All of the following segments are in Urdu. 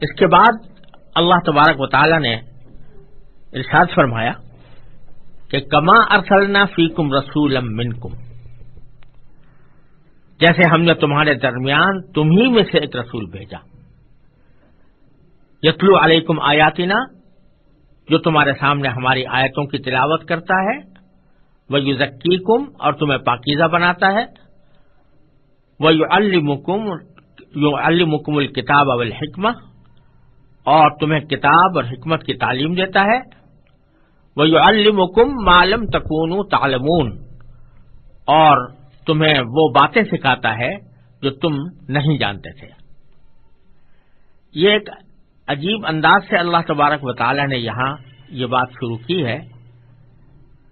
اس کے بعد اللہ تبارک و تعالی نے ارشاد فرمایا کہ کما ارسلنا فیکم رسول منکم۔ جیسے ہم نے تمہارے درمیان تمہیں میں سے ایک رسول بھیجا۔ یتلو علیکم آیاتنا، جو تمہارے سامنے ہماری آیتوں کی تلاوت کرتا ہے وہ یو کم اور تمہیں پاکیزہ بناتا ہے۔ وہ یو المکم یو المکم الکتاب اب الحکمہ اور تمہیں کتاب اور حکمت کی تعلیم دیتا ہے۔ وہ یو المکم معلوم تکون تعلمون۔ اور تمہیں وہ باتیں سکھاتا ہے جو تم نہیں جانتے تھے۔ یہ ایک عجیب انداز سے اللہ تبارک و تعالی نے یہاں یہ بات شروع کی ہے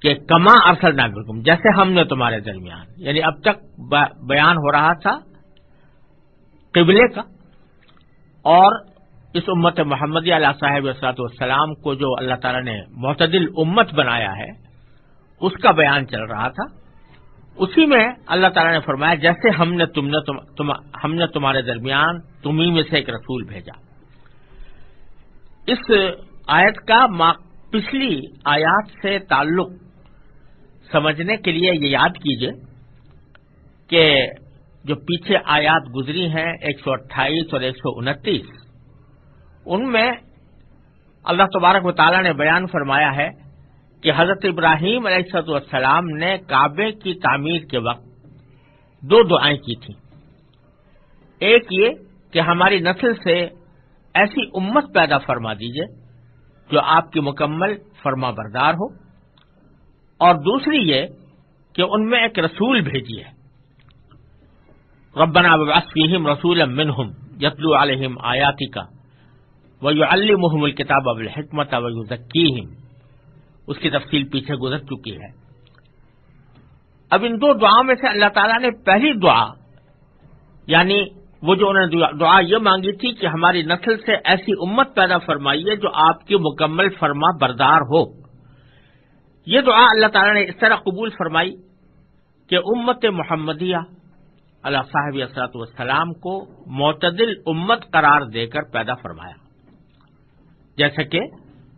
کہ کما ارسل ناگرکم جیسے ہم نے تمہارے درمیان یعنی اب تک بیان ہو رہا تھا قبلے کا۔ اور اس امت محمدی علیہ صاحب اسرات والسلام کو جو اللہ تعالی نے معتدل امت بنایا ہے، اس کا بیان چل رہا تھا۔ اسی میں اللہ تعالیٰ نے فرمایا، جیسے ہم نے تم نے تم ہم نے تمہارے درمیان تمہیں میں سے ایک رسول بھیجا۔ اس آیت کا پچھلی آیات سے تعلق سمجھنے کے لیے یہ یاد کیجیے کہ جو پیچھے آیات گزری ہیں، ایک سو اٹھائیس اور ایک سو انتیس ان میں اللہ تبارک و تعالیٰ نے بیان فرمایا ہے کہ حضرت ابراہیم علیہ السلام نے کعبے کی تعمیر کے وقت دو دعائیں کی تھیں۔ ایک یہ کہ ہماری نسل سے ایسی امت پیدا فرما دیجیے جو آپ کی مکمل فرما بردار ہو۔ اور دوسری یہ کہ ان میں ایک رسول بھیجیے۔ ربنا فیہم رسول منہم یتلو علیہم آیاتی کا وہ المحم الکتاب اب الحکمت ذکیم اس کی تفصیل پیچھے گزر چکی ہے۔ اب ان دو دعاؤں میں سے اللہ تعالیٰ نے پہلی دعا یعنی وہ جو انہوں نے دعا یہ مانگی تھی کہ ہماری نسل سے ایسی امت پیدا فرمائیے جو آپ کی مکمل فرما بردار ہو۔ یہ دعا اللہ تعالیٰ نے اس طرح قبول فرمائی کہ امت محمدیہ، اللہ صاحب اسرات والسلام کو معتدل امت قرار دے کر پیدا فرمایا۔ جیسے کہ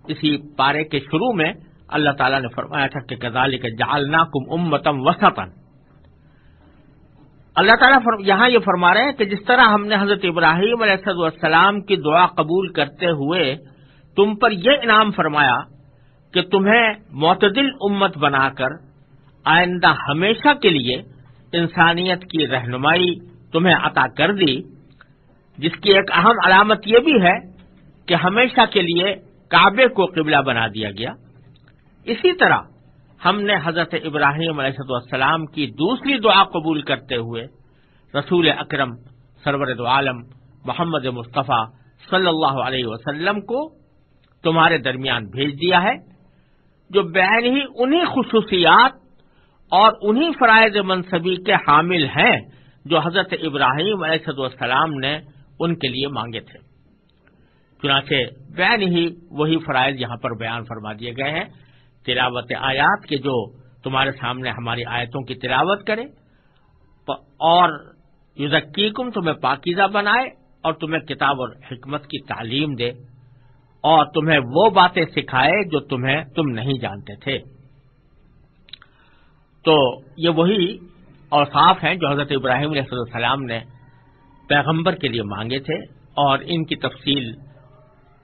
اسی پارے کے شروع میں اللہ تعالیٰ نے فرمایا تھا کہ کزال کے جالنا کم امتم وسطن اللہ تعالیٰ یہاں یہ فرما رہے ہیں کہ جس طرح ہم نے حضرت ابراہیم علیہ السلام کی دعا قبول کرتے ہوئے تم پر یہ انعام فرمایا کہ تمہیں معتدل امت بنا کر آئندہ ہمیشہ کے لیے انسانیت کی رہنمائی تمہیں عطا کر دی، جس کی ایک اہم علامت یہ بھی ہے کہ ہمیشہ کے لیے کعبے کو قبلہ بنا دیا گیا۔ اسی طرح ہم نے حضرت ابراہیم علیہ السلام کی دوسری دعا قبول کرتے ہوئے رسول اکرم سرور عالم محمد مصطفیٰ صلی اللہ علیہ وسلم کو تمہارے درمیان بھیج دیا ہے، جو بین ہی انہی خصوصیات اور انہی فرائض منصبی کے حامل ہیں جو حضرت ابراہیم علیہ السلام نے ان کے لیے مانگے تھے۔ چنانچہ بین ہی وہی فرائض یہاں پر بیان فرما دیے گئے ہیں۔ تلاوت آیات کے جو تمہارے سامنے ہماری آیتوں کی تلاوت کرے اور یوزکیکم تمہیں پاکیزہ بنائے اور تمہیں کتاب اور حکمت کی تعلیم دے اور تمہیں وہ باتیں سکھائے جو تمہیں تم نہیں جانتے تھے۔ تو یہ وہی اوصاف ہیں جو حضرت ابراہیم علیہ السلام نے پیغمبر کے لیے مانگے تھے اور ان کی تفصیل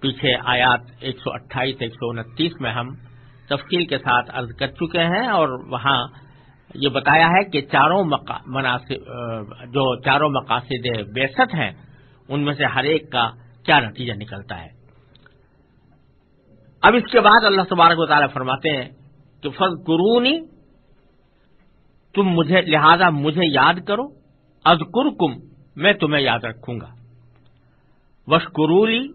پیچھے آیات ایک سو اٹھائیس، ایک سو انتیس میں ہم تفصیل کے ساتھ عرض کر چکے ہیں اور وہاں یہ بتایا ہے کہ چاروں مناسب جو چاروں مقاصد بیست ہیں، ان میں سے ہر ایک کا کیا نتیجہ نکلتا ہے؟ اب اس کے بعد اللہ تبارک و تعالیٰ فرماتے ہیں کہ فض قرونی تم مجھے، لہذا مجھے یاد کرو از میں تمہیں یاد رکھوں گا۔ وشکرولی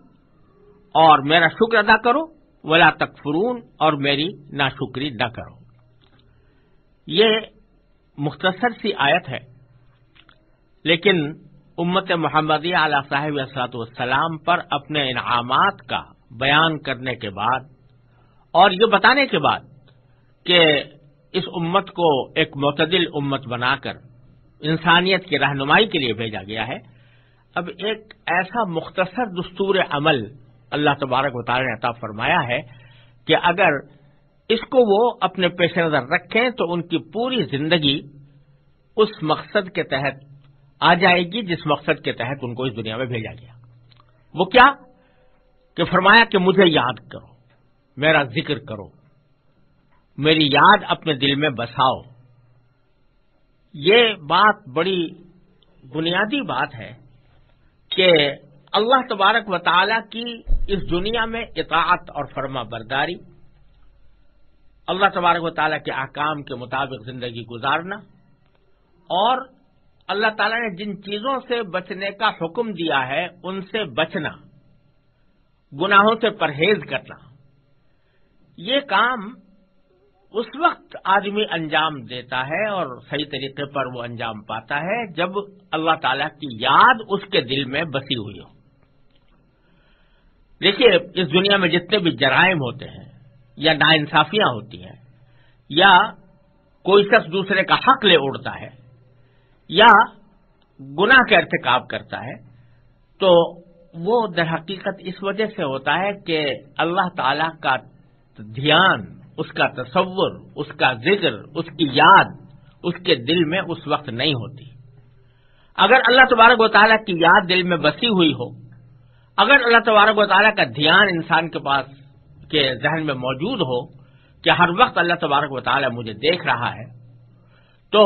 اور میرا شکر ادا کرو، ولا تکفرون، اور میری ناشکری نہ کرو۔ یہ مختصر سی آیت ہے۔ لیکن امت محمدی اعلی صاحب اسرات والسلام پر اپنے انعامات کا بیان کرنے کے بعد اور یہ بتانے کے بعد کہ اس امت کو ایک معتدل امت بنا کر انسانیت کی رہنمائی کے لیے بھیجا گیا ہے۔ اب ایک ایسا مختصر دستور عمل اللہ تبارک و تعالی نے عطا فرمایا ہے کہ اگر اس کو وہ اپنے پیش نظر رکھیں تو ان کی پوری زندگی اس مقصد کے تحت آ جائے گی جس مقصد کے تحت ان کو اس دنیا میں بھیجا گیا۔ وہ کیا؟ کہ فرمایا کہ مجھے یاد کرو، میرا ذکر کرو، میری یاد اپنے دل میں بساؤ۔ یہ بات بڑی بنیادی بات ہے کہ اللہ تبارک و تعالی کی اس دنیا میں اطاعت اور فرما برداری، اللہ تبارک و تعالیٰ کے احکام کے مطابق زندگی گزارنا، اور اللہ تعالیٰ نے جن چیزوں سے بچنے کا حکم دیا ہے، ان سے بچنا، گناہوں سے پرہیز کرنا، یہ کام اس وقت آدمی انجام دیتا ہے اور صحیح طریقے پر وہ انجام پاتا ہے جب اللہ تعالی کی یاد اس کے دل میں بسی ہوئی ہو۔ دیکھیے، اس دنیا میں جتنے بھی جرائم ہوتے ہیں، یا ناانصافیاں ہوتی ہیں، یا کوئی شخص دوسرے کا حق لے اڑتا ہے، یا گناہ کے ارتکاب کرتا ہے، تو وہ در حقیقت اس وجہ سے ہوتا ہے کہ اللہ تعالی کا دھیان، اس کا تصور، اس کا ذکر، اس کی یاد، اس کے دل میں اس وقت نہیں ہوتی۔ اگر اللہ تبارک و تعالیٰ کی یاد دل میں بسی ہوئی ہو اگر اللہ تبارک و تعالیٰ کا دھیان انسان کے پاس کے ذہن میں موجود ہو کہ ہر وقت اللہ تبارک و تعالیٰ مجھے دیکھ رہا ہے، تو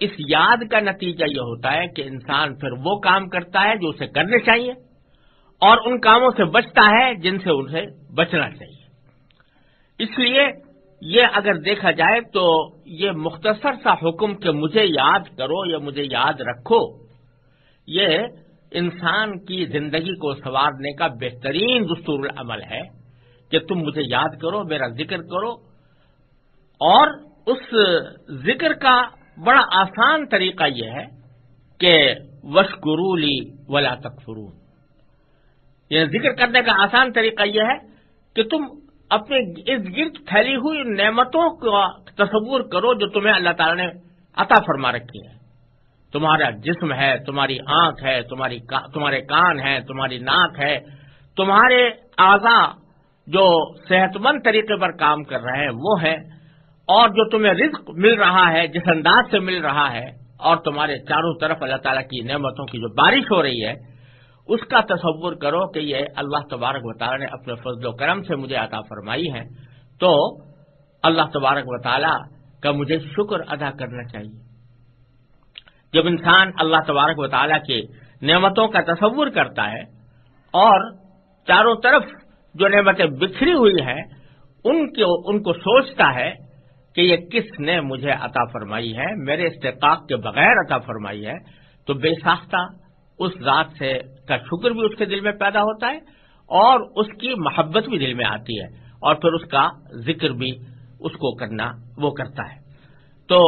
اس یاد کا نتیجہ یہ ہوتا ہے کہ انسان پھر وہ کام کرتا ہے جو اسے کرنے چاہیے اور ان کاموں سے بچتا ہے جن سے اسے بچنا چاہیے۔ اس لیے یہ اگر دیکھا جائے تو یہ مختصر سا حکم کہ مجھے یاد کرو یا مجھے یاد رکھو، یہ انسان کی زندگی کو سنوارنے کا بہترین دستور العمل ہے کہ تم مجھے یاد کرو، میرا ذکر کرو۔ اور اس ذکر کا بڑا آسان طریقہ یہ ہے کہ وشکرولی ولا تکفرون یہ یعنی ذکر کرنے کا آسان طریقہ یہ ہے کہ تم اپنے ارد گرد پھیلی ہوئی نعمتوں کا تصور کرو جو تمہیں اللہ تعالی نے عطا فرما رکھی ہے تمہارا جسم ہے، تمہاری آنکھ ہے، تمہاری تمہارے کان ہے تمہاری ناک ہے، تمہارے اعضا جو صحت مند طریقے پر کام کر رہے ہیں وہ ہے، اور جو تمہیں رزق مل رہا ہے، جس انداز سے مل رہا ہے، اور تمہارے چاروں طرف اللہ تعالیٰ کی نعمتوں کی جو بارش ہو رہی ہے، اس کا تصور کرو کہ یہ اللہ تبارک و تعالیٰ نے اپنے فضل و کرم سے مجھے عطا فرمائی ہے۔ تو اللہ تبارک و تعالیٰ کا مجھے شکر ادا کرنا چاہیے۔ جب انسان اللہ تبارک و تعالیٰ کے نعمتوں کا تصور کرتا ہے اور چاروں طرف جو نعمتیں بکھری ہوئی ہیں، ان کو ان کو سوچتا ہے کہ یہ کس نے مجھے عطا فرمائی ہے، میرے استحقاق کے بغیر عطا فرمائی ہے، تو بے ساختہ اس ذات سے کا شکر بھی اس کے دل میں پیدا ہوتا ہے اور اس کی محبت بھی دل میں آتی ہے اور پھر اس کا ذکر بھی اس کو کرنا وہ کرتا ہے۔ تو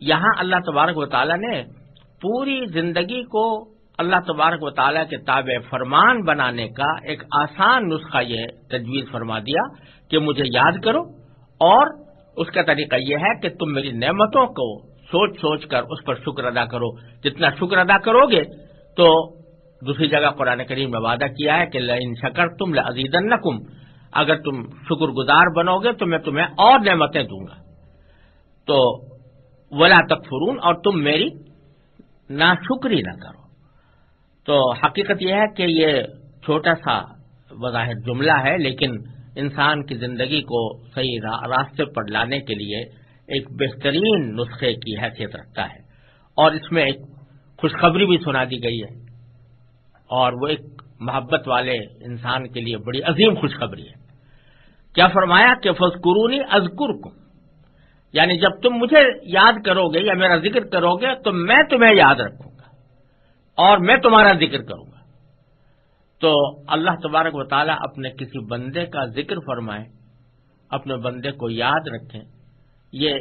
یہاں اللہ تبارک و تعالیٰ نے پوری زندگی کو اللہ تبارک و تعالیٰ کے تابع فرمان بنانے کا ایک آسان نسخہ یہ تجویز فرما دیا کہ مجھے یاد کرو اور اس کا طریقہ یہ ہے کہ تم میری نعمتوں کو سوچ سوچ کر اس پر شکر ادا کرو۔ جتنا شکر ادا کرو گے تو دوسری جگہ قرآن کریم میں وعدہ کیا ہے کہ لن شکر تم لزیز اگر تم شکر گزار بنو گے تو میں تمہیں اور نعمتیں دوں گا۔ تو ولا تکفرون اور تم میری نا شکری نہ کرو۔ تو حقیقت یہ ہے کہ یہ چھوٹا سا بظاہر جملہ ہے، لیکن انسان کی زندگی کو صحیح راستے پر لانے کے لیے ایک بہترین نسخے کی حیثیت رکھتا ہے۔ اور اس میں ایک خوشخبری بھی سنا دی گئی ہے۔ اور وہ ایک محبت والے انسان کے لیے بڑی عظیم خوشخبری ہے۔ کیا فرمایا کہ فضکرونی ازکر کو یعنی جب تم مجھے یاد کرو گے یا میرا ذکر کرو گے تو میں تمہیں یاد رکھوں گا اور میں تمہارا ذکر کروں گا۔ تو اللہ تبارک و تعالیٰ اپنے کسی بندے کا ذکر فرمائے، اپنے بندے کو یاد رکھیں۔ یہ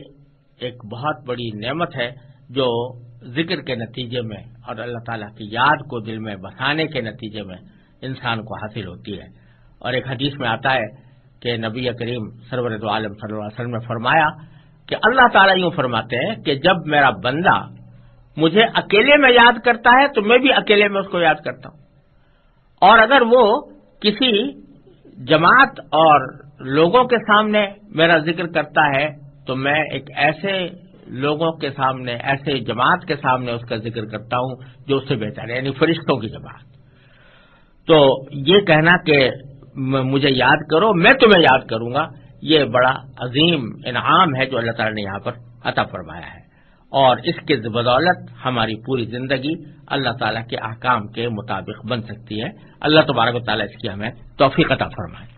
ایک بہت بڑی نعمت ہے جو ذکر کے نتیجے میں اور اللہ تعالیٰ کی یاد کو دل میں بسانے کے نتیجے میں انسان کو حاصل ہوتی ہے۔ اور ایک حدیث میں آتا ہے کہ نبی کریم سرورت عالم صلی اللہ علیہ وسلم نے فرمایا کہ اللہ تعالیٰ یوں فرماتے ہیں کہ جب میرا بندہ مجھے اکیلے میں یاد کرتا ہے تو میں بھی اکیلے میں اس کو یاد کرتا ہوں۔ اور اگر وہ کسی جماعت اور لوگوں کے سامنے میرا ذکر کرتا ہے تو میں ایک ایسے لوگوں کے سامنے، ایسے جماعت کے سامنے اس کا ذکر کرتا ہوں جو اس سے بہتر ہے یعنی فرشتوں کی جماعت۔ تو یہ کہنا کہ مجھے یاد کرو، میں تمہیں یاد کروں گا۔ یہ بڑا عظیم انعام ہے جو اللہ تعالی نے یہاں پر عطا فرمایا ہے۔ اور اس کے بدولت ہماری پوری زندگی اللہ تعالیٰ کے احکام کے مطابق بن سکتی ہے۔ اللہ تبارک و تعالیٰ اس کی ہمیں توفیق عطا فرمائے۔